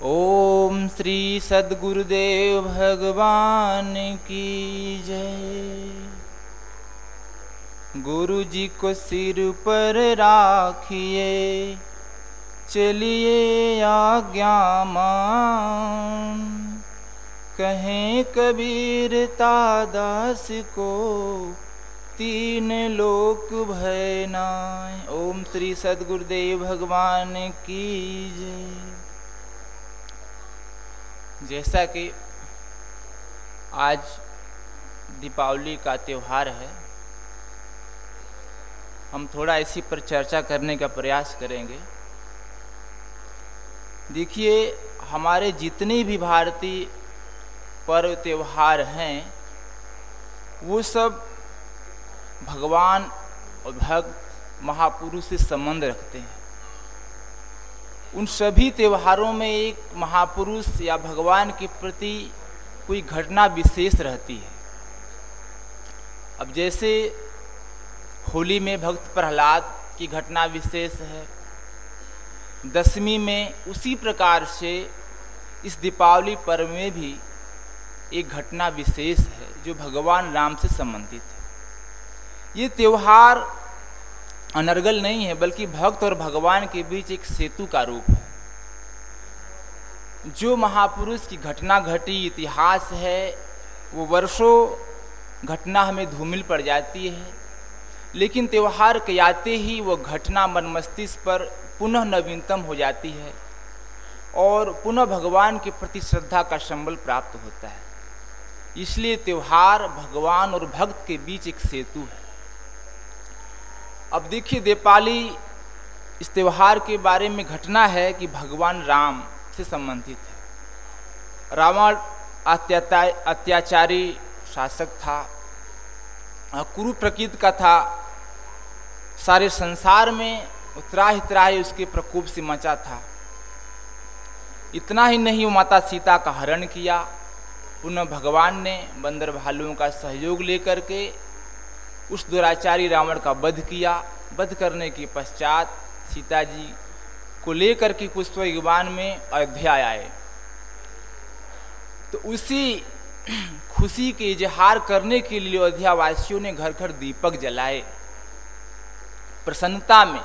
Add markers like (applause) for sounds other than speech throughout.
اوم شری سدگردیو بھگوان کی جے گرو جی کو سر پر راکھیے چلیے آگیا مان کہیں کبیر تاداس کو تین لوک بھینائیں اوم شری سدگردیو بھگوان کی جے جیسا کہ آج دیپاولی کا تیوہار ہے، ہم تھوڑا اسی پر چرچا کرنے کا پریاس کریں گے۔ دیکھیے، ہمارے جتنے بھی بھارتی پرو تیوہار ہیں، وہ سب بھگوان اور بھگت مہاپورو سے سمبند رکھتے ہیں۔ ان سبھی تیوہاروں میں ایک مہاپروش یا بھگوان کے پرتی کوئی گھٹنا وشیش رہتی ہے۔ اب جیسے ہولی میں بھکت پرہلاد کی گھٹنا وشیش ہے، دسمی میں اسی پرکار سے اس دیپاولی پرو میں بھی ایک گھٹنا وشیش ہے جو بھگوان رام سے سمبندت ہے۔ یہ تیوہار انرگل نہیں ہے بلکہ بھکت اور بھگوان کے بیچ ایک سیتو کا روپ ہے جو مہاپروش کی گھٹنا گھٹی اتہاس ہے وہ ورشوں گھٹنا ہمیں دھومل پڑ جاتی ہے لیکن تیوہار کے آتے ہی وہ گھٹنا من مستش پر پنہ نوینتم ہو جاتی ہے اور پنہ بھگوان کے پرتی شردھا کا سمبل پراپت ہوتا ہے اس لیے تیوہار بھگوان اور بھکت کے بیچ ایک سیتو ہے اب دیکھیے دیپالی اس تیوہار کے بارے میں گھٹنا ہے کہ بھگوان رام سے سمبندھت ہے۔ راوڑ اتیاچاری شاسک تھا، کرو پرکیت کا تھا۔ سارے سنسار میں اتراہ اتراہ اس کے پرکوپ سے مچا تھا۔ اتنا ہی نہیں، وہ ماتا سیتا کا ہرن کیا۔ پنہ بھگوان نے بندر بھالوں کا سہیوگ لے کر کے اس دوراچاری راون کا بدھ کیا۔ بدھ کرنے کی پشچات سیتا جی کو لے کر کے کچھ یوان میں ایودھیا آئے۔ تو اسی خوشی کے اظہار کرنے کے لیے ایودھیا واسیوں نے گھر گھر دیپک جلائے۔ پرسنتا میں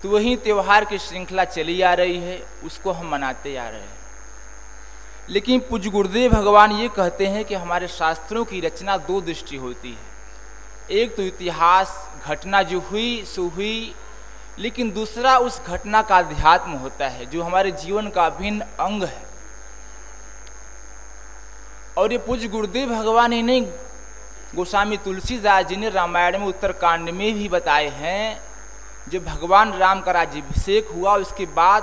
تو وہی تیوہار کی شرنکھلا چلی آ رہی ہے، اس کو ہم مناتے آ رہے ہیں۔ لیکن پج گردیو بھگوان یہ کہتے ہیں کہ ہمارے شاستروں کی رچنا دو دشٹی ہوتی ہے۔ ایک تو اتہاس گھٹنا جو ہوئی سو ہوئی، لیکن دوسرا اس گھٹنا کا ادھیاتم ہوتا ہے جو ہمارے جیون کا بھن انگ ہے۔ اور یہ پوج گردی بھگوان ہی نہیں گوسوامی تلسی داس جی نے رامائن میں اتر کانڈ میں بھی بتائے ہیں جو بھگوان رام کا راجیبھیشیک ہوا، اس کے بعد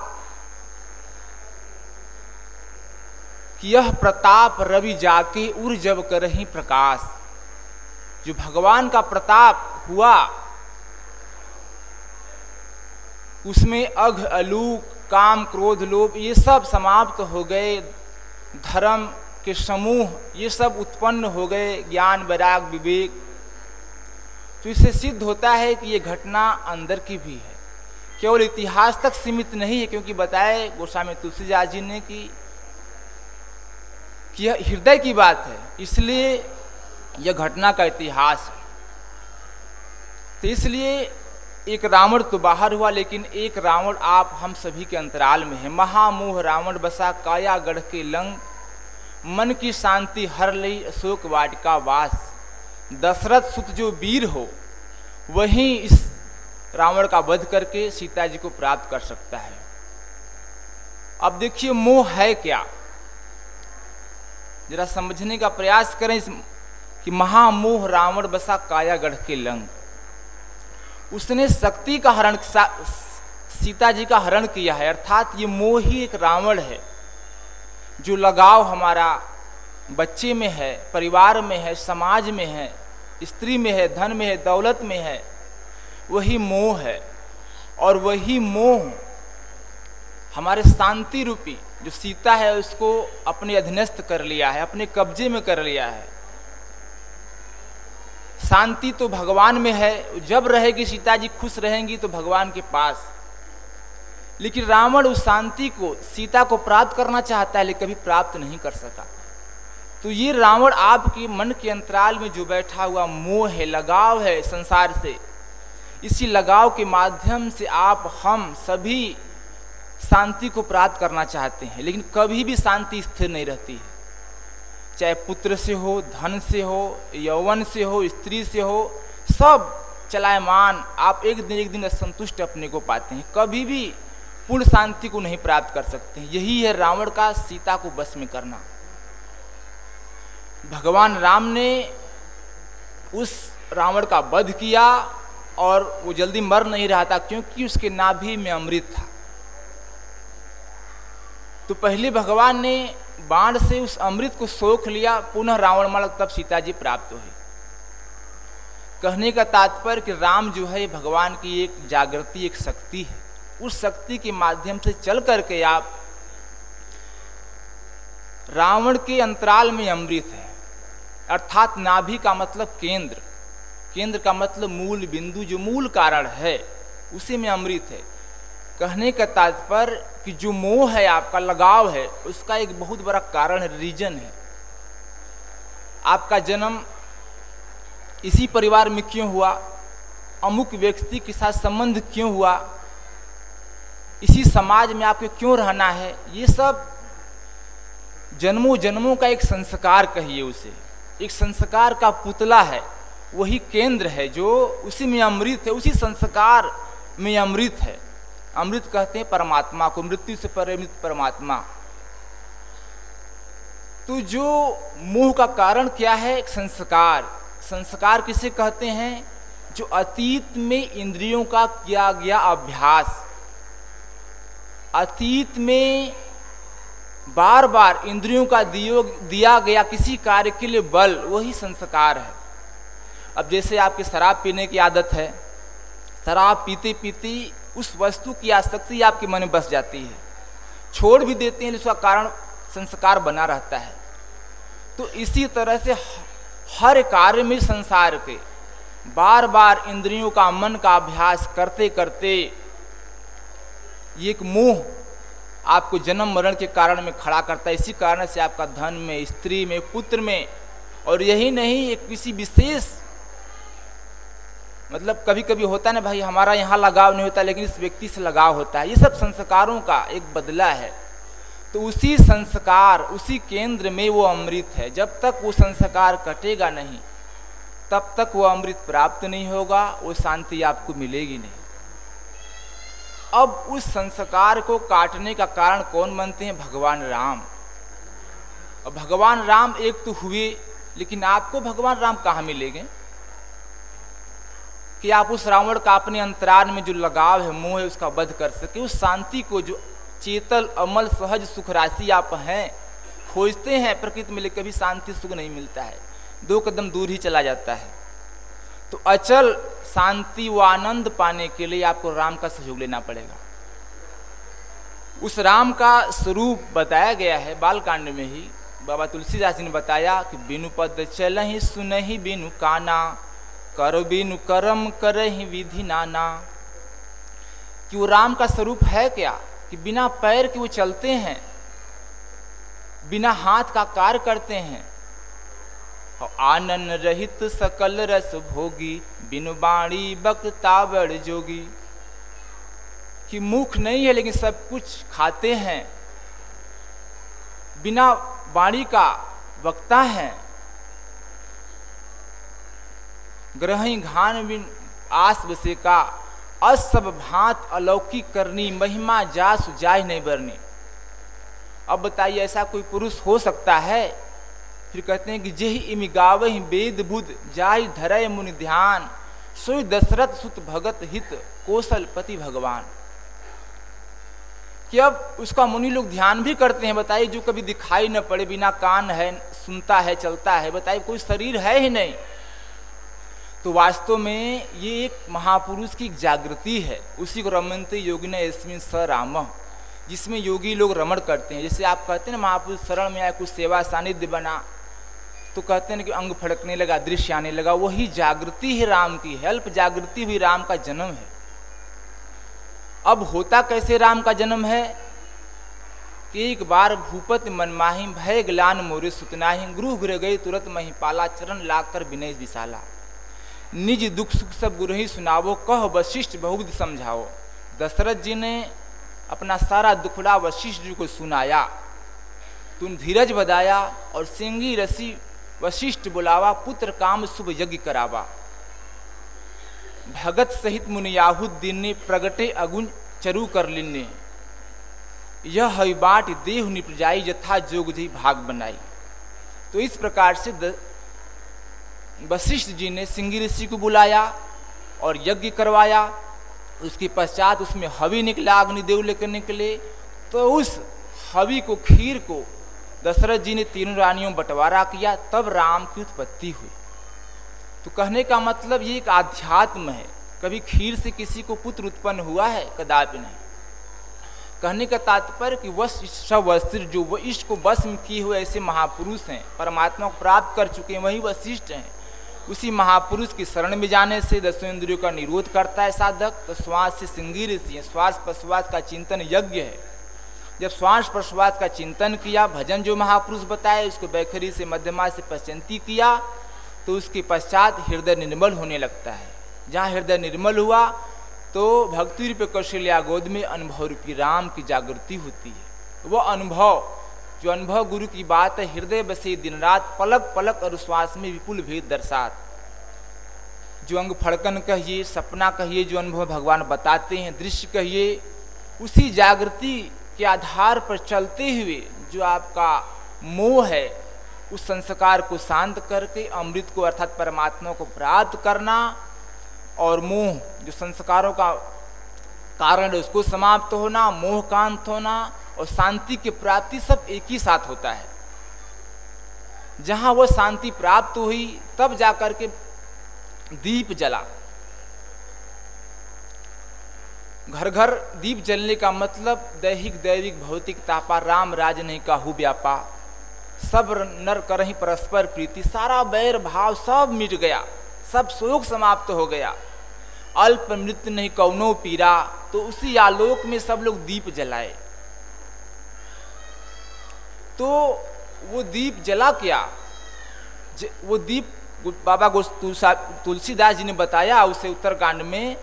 کہ یہ پرتاپ، روی جا کے ار جب کر رہی پرکاش۔ جو بھگوان کا پرتاپ ہوا، اس میں اگھ، الوک، کام کرودھ لوپ، یہ سب سماپت ہو گئے، دھرم کے سموہ، یہ سب اتپن ہو گئے، گیان، ویراگ وویک تو اس سے سدھ ہوتا ہے کہ یہ گھٹنا اندر کی بھی ہے۔ کیول اتہاس تک سیمت نہیں ہے، کیونکہ بتائے گوسوامی تلسی جاجی نے کہ یہ ہردے کی بات ہے۔ اس لیے یہ گھٹنا کا اتہاس ہے۔ تو اس لیے ایک راوڑ تو باہر ہوا، لیکن ایک راوڑ آپ ہم سبھی کے انترال میں ہیں مہا موہ راوڑ بسا کایا گڑھ کے لنگ، من کی شانتی ہر لئی اشوک واٹکا واس۔ دشرتھ ست جو ویر ہو وہیں اس راوڑ کا ودھ کر کے سیتا جی کو پراپت کر سکتا ہے۔ اب دیکھیے موہ ہے کیا؟ ذرا سمجھنے کا پریاس کریں اس کہ مہا موہ راون بسا کایا گڑھ کے لنگ۔ اس نے شکتی کا ہرن سیتا جی کا ہرن کیا ہے، ارتھات یہ موہ ہی ایک راون ہے، جو لگاؤ ہمارا بچے میں ہے، پریوار میں ہے، سماج میں ہے، استری میں ہے، دھن میں ہے، دولت میں ہے، وہی موہ ہے۔ اور وہی موہ ہمارے شانتی روپی جو سیتا ہے، اس کو اپنے ادھنست کر لیا ہے، اپنے قبضے میں کر لیا ہے۔ شانتی تو بھگوان میں ہے جب رہے گی سیتا جی خوش رہیں گی تو بھگوان کے پاس لیکن راون اس شانتی کو سیتا کو پراپت کرنا چاہتا ہے لیکن کبھی پراپت نہیں کر سکا تو یہ راون آپ کے من کے انترال میں جو بیٹھا ہوا موہ ہے لگاؤ ہے سنسار سے اسی لگاؤ کے مادھیم سے آپ ہم سبھی شانتی کو پراپت کرنا چاہتے ہیں لیکن کبھی بھی شانتی استھر نہیں رہتی ہے چاہے پتر سے ہو، دھن سے ہو یون سے ہو، استری سے ہو، سب چلائے مان، آپ ایک دن ایک دن اسنتشٹ اپنے کو پاتے ہیں۔ کبھی بھی پورن شانتی کو نہیں پراپت کر سکتے ہیں۔ یہی ہے راوڑ کا سیتا کو بس میں کرنا۔ بھگوان رام نے اس راوڑ کا بدھ کیا اور وہ جلدی مر نہیں رہا تھا کیونکہ اس کے نابھی میں امرت تھا۔ تو پہلے بھگوان نے بانڈ سے اس امرت کو سوکھ لیا پنہ راوڑ مل تب سیتا جی پراپت ہوئی کہنے کا تاتپر کہ رام جو ہے بھگوان کی ایک جاگرتی ایک شکتی ہے اس شکتی کے مادھیم سے چل کر کے آپ راوڑ کے انترال میں امرت ہے ارتھات نابھی کا مطلب کیندر کیندر کا مطلب مول بندو جو مول کارن ہے اسی میں امرت ہے کہنے کا تاتپر کہ جو موہ ہے، آپ کا لگاؤ ہے، اس کا ایک بہت بڑا کارن ہے ریجن ہے۔ آپ کا جنم اسی پریوار میں کیوں ہوا؟ امک ویکتی کے ساتھ سمبندھ کیوں ہوا؟ اسی سماج میں آپ کو کیوں رہنا ہے؟ یہ سب جنموں جنموں کا ایک سنسکار کہیے اسے۔ ایک سنسکار کا پتلا ہے، وہی کیندر ہے جو اسی میں امرت ہے، اسی سنسکار میں امرت ہے۔ امرت کہتے ہیں پرماتما کو مرتو سے پرمت پرماتما۔ تو جو موہ کا کارن کیا ہے؟ ایک سنسکار۔ سنسکار کسے کہتے ہیں؟ جو اتیت میں اندریوں کا کیا گیا ابھیاس۔ اتیت میں بار بار اندریوں کا دیا گیا کسی کاریہ کے لیے بل، وہی سنسکار ہے۔ اب جیسے آپ کی شراب پینے کی عادت ہے، شراب پیتے پیتے اس وستو کی آسکتی آپ کے من میں بس جاتی ہے۔ چھوڑ بھی دیتے ہیں اس کا کارن سنسکار بنا رہتا ہے۔ تو اسی طرح سے ہر کاریہ میں سنسار کے بار بار اندریوں کا من کا ابھیاس کرتے کرتے یہ ایک موہ آپ کو جنم مرن کے کارن میں کھڑا کرتا ہے۔ اسی کارن سے آپ کا دھن میں، استری میں، پتر میں اور یہی نہیں، ایک کسی وشیش مطلب کبھی کبھی ہوتا نا بھائی ہمارا یہاں لگاؤ نہیں ہوتا لیکن اس ویکتی سے لگاؤ ہوتا ہے، یہ سب سنسکاروں کا ایک بدلہ ہے۔ تو اسی سنسکار، اسی کیندر میں وہ امرت ہے۔ جب تک وہ سنسکار کٹے گا نہیں، تب تک وہ امرت پراپت نہیں ہوگا، وہ شانتی آپ کو ملے گی نہیں۔ اب اس سنسکار کو کاٹنے کا کارن کون بنتے ہیں؟ بھگوان رام۔ اور بھگوان رام ایک تو ہوئے، لیکن آپ کو بھگوان رام کہاں ملے گے کہ آپ اس راوڑ کا اپنے انترال میں جو لگاؤ ہے، منہ ہے، اس کا بدھ کر سکے اس شانتی کو جو چیتل، عمل، سہج، سکھ راسی آپ ہیں، کھوجتے ہیں، پرکرت میں لے کبھی شانتی، سکھ نہیں ملتا ہے۔ دو قدم دور ہی چلا جاتا ہے۔ تو اچل، شانتی و آنند پانے کے لیے آپ کو رام کا سہیوگ لینا پڑے گا۔ اس رام کا سوروپ بتایا گیا ہے بال کانڈ میں ہی۔ بابا تلسی داس جی نے بتایا کہ بینو پد چل ہی سن ہی بینو کانا۔ کرو بینو کرم کر ودھی نانا۔ کہ وہ رام کا سوروپ ہے کیا؟ کہ بنا پیر کے وہ چلتے ہیں، بنا ہاتھ کا کار کرتے ہیں۔ آنن رہت سکل رس بھوگی، بن باڑی بک بکتاوڑ جوگی۔ کہ مکھ نہیں ہے لیکن سب کچھ کھاتے ہیں۔ بنا باڑی کا وقتا ہے۔ گرہی گھان بن آس بسے کا اسب بھانت الوکی کرنی مہما جاس جائے نہیں برنی۔ اب بتائیے، ایسا کوئی پروش ہو سکتا ہے؟ پھر کہتے ہیں کہ جہی امی گاوہ وید بدھ دھرے من دھیان۔ سوئی دسرت ست بھگت ہت، کوسل پتی بھگوان۔ کہ اب اس کا منی لوگ دھیان بھی کرتے ہیں، بتائیے جو کبھی دکھائی نہ پڑے، بنا کان ہے، سنتا ہے، چلتا ہے، بتائیے کوئی شریر ہے ہی نہیں۔ تو واستو میں یہ ایک مہاپروش کی جاگرتی ہے۔ اسی کو رمنتی یوگی نے اسمن س رام جس میں یوگی لوگ رمن کرتے ہیں۔ جیسے آپ کہتے ہیں نا مہاپروش سرن میں آئے کچھ سیوا ساندھ بنا، تو کہتے ہیں کہ انگ پھڑکنے لگا درشیہ آنے لگا۔ وہی جاگرتی ہے رام کی ہیلپ جاگرتی ہوئی رام کا جنم ہے۔ اب ہوتا کیسے رام کا جنم ہے؟ کہ ایک بار بھوپت منماہی بھے گلان مورے ستناہی گروہ گرہ گئے ترت مہی پالا، چرن لا کر بنی وسالا۔ نج دکھ سکھ سب گرہی سناو کہ وششٹ بہت سمجھاؤ دشرتھ جی نے اپنا سارا دکھڑا وششٹ جی کو سنایا تم دھیرج بدایا اور سنگی رسی وششٹ بلاوا پتر کام شبھ یج کراوا بھگت سہت منیاہت دن نے پرگٹے اگن چرو کر لینے یہ ہے باٹ دیہ نپجائی جتھا جوگ جی بھاگ بنائی تو اس پرکار سے وششٹ جی نے سنگی رشی کو بلایا اور یج کروایا۔ اس کے پشچات اس میں ہوی نکلا، اگنی دیو لے کر نکلے۔ تو اس ہوی کو، کھیر کو دشرتھ جی نے تینوں رانیوں بٹوارا کیا۔ تب رام کی اتپتی ہوئی۔ تو کہنے کا مطلب یہ ایک آدھیاتم ہے۔ کبھی کھیر سے کسی کو پتر اتپن ہوا ہے؟ کداپ نہیں۔ کہنے کا تاتپر کہ وسطر جو وہ عشق کو بسم کیے ہوئے ایسے مہاپروش ہیں، پرماتما کو پراپت کر چکے ہیں، وہی وسشٹ ہیں۔ اسی مہاپروش کی شرن میں جانے سے دسوں اندریوں کا نروھ کرتا ہے سادھک، تو سواس سے سنگیر سی ہے سواس پرسواس کا چنتن یج ہے۔ جب سواس پرسواس کا چنتن کیا، بھجن جو مہاپروش بتائے اس کو بیکھری سے مدھما سے پچنتی کیا، تو اس کے پشچات ہردے نرمل ہونے لگتا ہے۔ جہاں ہردے نرمل ہوا، تو بھکتی روپ کوشلیا گود میں انبھو روپی رام کی جاگرتی ہوتی ہے۔ وہ انبھو جو انبھو گرو کی بات ہے، ہردے بسے دن رات پلک پلک اور سواس میں وپل بھید درسات۔ جو انگ پھڑکن کہیے، سپنا کہیے، جو انبھو بھگوان بتاتے ہیں درشیہ کہیے، اسی جاگرتی کے آدھار پر چلتے ہوئے جو آپ کا موہ ہے، اس سنسکار کو شانت کر کے، امرت کو ارتھات پرماتما کو پراپت کرنا اور موہ، جو سنسکاروں کا کارن ہے، اس کو سماپت ہونا، موہ کانت ہونا اور شانتی کی پراپتی سب ایک ہی ساتھ ہوتا ہے۔ جہاں وہ شانتی پراپت ہوئی، تب جا کر کے دیپ جلا۔ گھر گھر دیپ جلنے کا مطلب دیہک دیوک بھوتک تاپا، رام راج نہیں کہو ویاپا سب نر کرہیں پرسپر پریتی، سارا بیر بھاؤ سب مٹ گیا۔ سب سوگ سماپت ہو گیا۔ الپ مرت نہیں کونو پیرا۔ تو اسی آلوک میں سب لوگ دیپ جلائے۔ تو وہ دیپ جلا کیا۔ وہ دیپ بابا تلسی داس جی نے بتایا اسے اتر کانڈ میں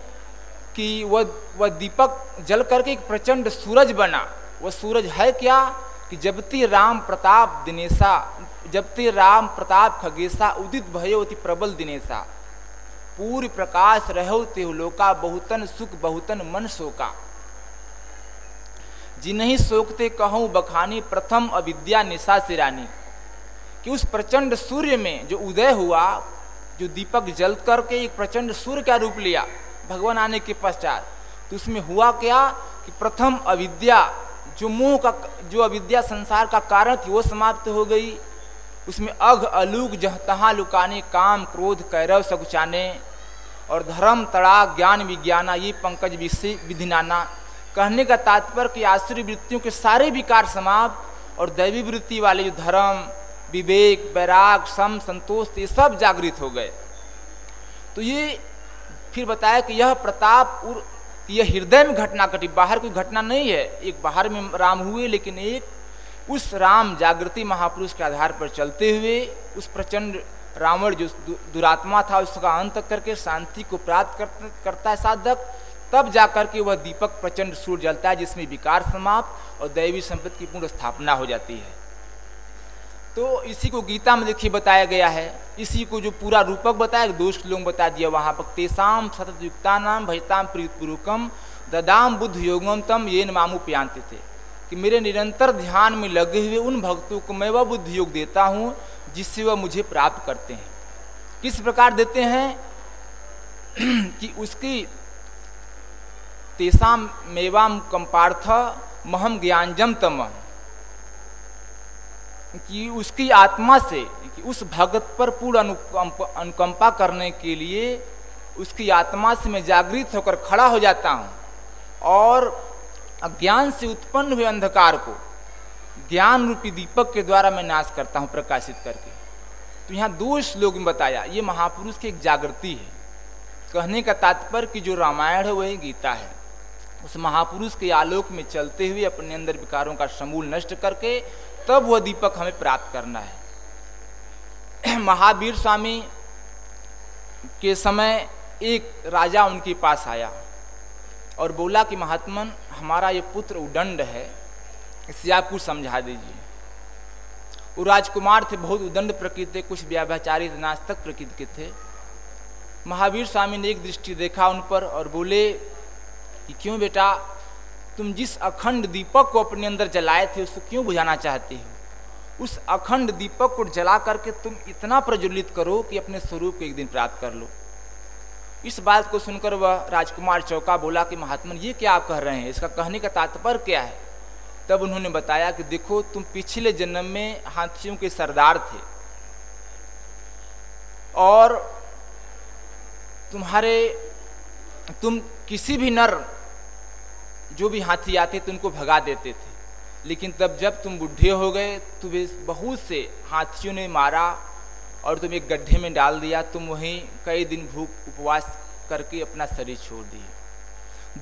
کہ وہ دیپک جل کر کے ایک پرچنڈ سورج بنا۔ وہ سورج ہے کیا؟ کہ جبتی رام پرتاپ دنیسا جبتی رام پرتاپ کھگیسا ادت بھیوتی پربل دنیسا۔ پوری پرکاش رہو تے لوکا، بہتن سکھ، بہتن من سوکا۔ جنہیں سوکتے کہوں بخانی پرتھم اودیا نشا سے کہ اس پرچنڈ سوریہ میں جو ادے ہوا، جو دیپک جل کر کے ایک پرچنڈ سوریہ کا روپ لیا، بھگوان آنے کے پشچات تو اس میں ہوا کیا کہ پرتھم اودیا جو منہ کا، جو اودیا سنسار کا کارن تھی، وہ سماپت ہو گئی۔ اس میں اگھ الوگ، جہ، تہاں لکانے، کام کرودھ کیرو، سگچانے اور دھرم، تڑا، گیان، وگیانا، یہ پنکج ودھنانا۔ کہنے کا تاتپر کہ آسری وتوں کے سارے وکار سماپت اور دیوی وتی والے جو دھرم وویک ویراگ سم سنتوش یہ سب جاگرت ہو گئے تو یہ پھر بتایا کہ یہ پرتاپ یہ ہردے میں گھٹنا گھٹی باہر کوئی گھٹنا نہیں ہے ایک باہر میں رام ہوئے لیکن ایک اس رام جاگرتی مہاپروش کے آدھار پر چلتے ہوئے اس پرچنڈ راوڑ جو دوراتما تھا اس کا انت کر کے شانتی کو پراپت کرتا ہے سادھک تب جا کر کے وہ دیپک پرچنڈ سور جلتا ہے جس میں وکار سماپت اور دیوی سمپت کی پورن استھاپنا ہو جاتی ہے۔ تو اسی کو گیتا میں دیکھیے بتایا گیا ہے۔ اسی کو جو پورا روپک بتایا دوش لوگ بتا دیا، وہاں پر تیسام ستت یوگتا نام بھجتام پریت پورکم ددام بدھ یوگم تم یہ مامو پیانتے تھے۔ کہ میرے نرنتر دھیان میں لگے ہوئے ان بھکتوں کو میں وہ بدھ یوگ دیتا ہوں جس سے وہ مجھے پراپت کرتے ہیں۔ کس پرکار دیتے ہیں؟ (clears throat) کہ اس کی تیسام میوام کمپارتھ مہم گیانجم تم کہ اس کی آتما سے اس بھگت پر پورا انکمپا کرنے کے لیے اس کی آتما سے میں جاگرت ہو کر کھڑا ہو جاتا ہوں اور اجان سے اتپن ہوئے اندھکار کو گیان روپی دیپک کے دوارا میں ناش کرتا ہوں پرکاشت کر کے تو یہاں دو شلوک میں بتایا یہ مہاپروش کی ایک جاگتی ہے کہنے کا تاتپر کی جو رامائن ہے وہی گیتا ہے اس مہاپروش کے آلوک میں چلتے ہوئے اپنے اندر وکاروں کا شمول نشٹ کر کے تب وہ دیپک ہمیں پراپت کرنا ہے۔ مہاویر سوامی کے سمے ایک راجا ان کے پاس آیا اور بولا کہ مہاتمن، ہمارا یہ پتر ادنڈ ہے، اسے آپ کچھ سمجھا دیجیے وہ راجکمار تھے، بہت ادنڈ پرکرت کچھ ویاباچاری ناستک پرکرت کے تھے۔ مہاویر سوامی نے ایک دشٹی دیکھا ان پر اور بولے کہ کیوں بیٹا تم جس اکھنڈ دیپک کو اپنے اندر جلائے تھے اس کو کیوں بجھانا چاہتے ہو اس اکھنڈ دیپک کو جلا کر کے تم اتنا پرجلت کرو کہ اپنے سوروپ کو ایک دن پراپت کر لو اس بات کو سن کر وہ راجکمار چوکا بولا کہ مہاتمن یہ کیا آپ کہہ رہے ہیں اس کا کہنے کا تاتپر کیا ہے تب انہوں نے بتایا کہ دیکھو تم پچھلے جنم میں ہاتھیوں کے سردار تھے اور تمہارے تم کسی بھی نر جو بھی ہاتھی آتے تھے ان کو بھگا دیتے تھے۔ لیکن تب جب تم بڈھے ہو گئے، تمہیں بہت سے ہاتھیوں نے مارا اور تم ایک گڈھے میں ڈال دیا، تم وہیں کئی دن بھوک اپواس کر کے اپنا شریر چھوڑ دیے۔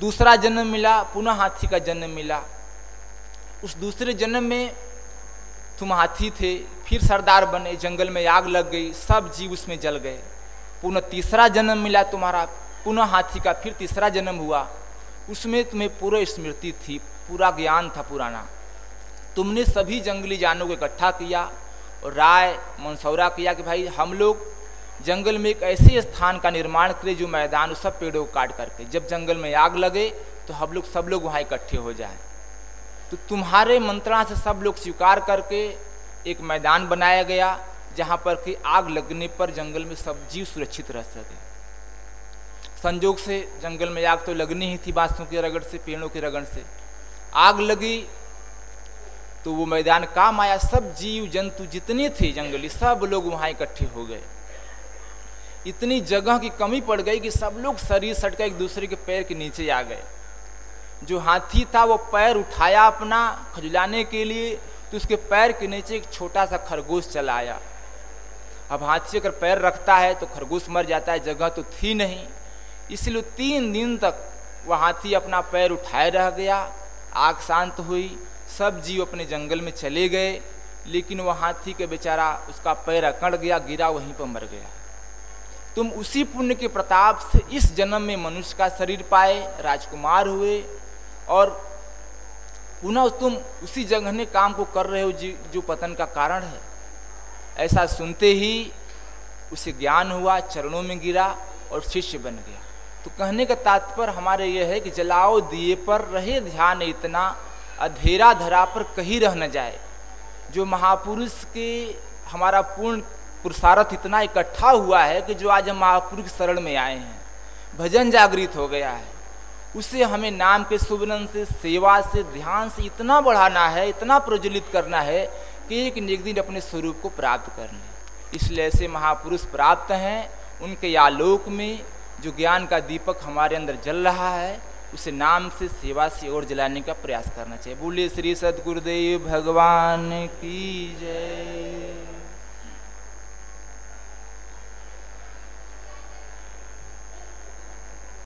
دوسرا جنم ملا پنہ ہاتھی کا جنم ملا۔ اس دوسرے جنم میں تم ہاتھی تھے، پھر سردار بنے، جنگل میں آگ لگ گئی، سب جیو اس میں جل گئے۔ پنہ تیسرا جنم ملا تمہارا پنہ ہاتھی کا پھر تیسرا جنم ہوا۔ اس میں تمہیں پورا اسمرتی تھی پورا گیان تھا پرانا تم نے سبھی جنگلی جانوں کو اکٹھا کیا اور رائے منصورہ کیا کہ بھائی ہم لوگ جنگل میں ایک ایسے استھان کا نرمان کرے جو میدان اس سب پیڑوں کو کاٹ کر کے جب جنگل میں آگ لگے تو ہم لوگ سب لوگ وہاں اکٹھے ہو جائیں تو تمہارے منترا سے سب لوگ سویکار کر کے ایک میدان بنایا گیا جہاں پر کہ آگ لگنے پر جنگل میں سب جیو سرکشت رہ سکے سنجوگ سے جنگل میں آگ تو لگنی ہی تھی بانسوں کی رگڑ سے پیڑوں کی رگڑ سے آگ لگی تو وہ میدان کام آیا سب جیو جنتو جتنے تھے جنگلی سب لوگ وہاں اکٹھے ہو گئے اتنی جگہ کی کمی پڑ گئی کہ سب لوگ شریر سٹ کر ایک دوسرے کے پیر کے نیچے آ گئے جو ہاتھی تھا وہ پیر اٹھایا اپنا کھجلانے کے لیے تو اس کے پیر کے نیچے ایک چھوٹا سا خرگوش چلا آیا اب ہاتھی اگر پیر رکھتا ہے تو خرگوش مر جاتا ہے جگہ تو تھی نہیں اس لیے تین دن تک وہ ہاتھی اپنا پیر اٹھائے رہ گیا، آگ شانت ہوئی، سب جیو اپنے جنگل میں چلے گئے، لیکن وہ ہاتھی کے بیچارہ اس کا پیر اکڑ گیا، گرا وہیں پہ مر گیا۔ تم اسی پنیہ کے پرتاپ سے اس جنم میں منش کا شریر پائے، راجکمار ہوئے، اور پنہ تم اسی جگہنے کام کو کر رہے ہو جی، جو پتن کا کارن ہے۔ ایسا سنتے ہی اسے گیان ہوا، چرنوں میں گرا اور شیشیہ بن گیا۔ تو کہنے کا تاتپر ہمارے یہ ہے کہ جلاؤ دیے پر رہے دھیان اتنا، ادھیرا دھرا پر کہیں رہ نہ جائے۔ جو مہاپرش کے ہمارا پورن پرسارتھ اتنا اکٹھا ہوا ہے کہ جو آج ہم مہاپر کی شرن میں آئے ہیں، بھجن جاگرت ہو گیا ہے۔ اسے ہمیں نام کے سبرن سے، سیوا سے، دھیان سے اتنا بڑھانا ہے، اتنا پرجلت کرنا ہے کہ ایک نیک دن اپنے سوروپ کو پراپت کر لیں اس لیے ایسے مہاپرش پراپت ہیں، ان کے آلوک میں جو گیان کا دیپک ہمارے اندر جل رہا ہے، اسے نام سے سیوا سے اور جلانے کا پریاس کرنا چاہیے۔ بولے سری ست گردیو بھگوان کی جے۔